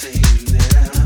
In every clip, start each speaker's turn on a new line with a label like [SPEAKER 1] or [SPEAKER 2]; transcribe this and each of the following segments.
[SPEAKER 1] same now.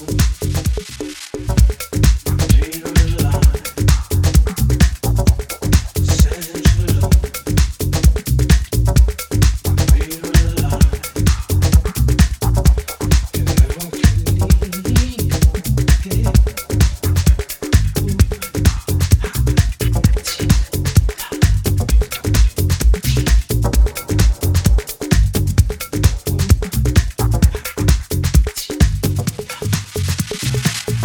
[SPEAKER 1] Thank you.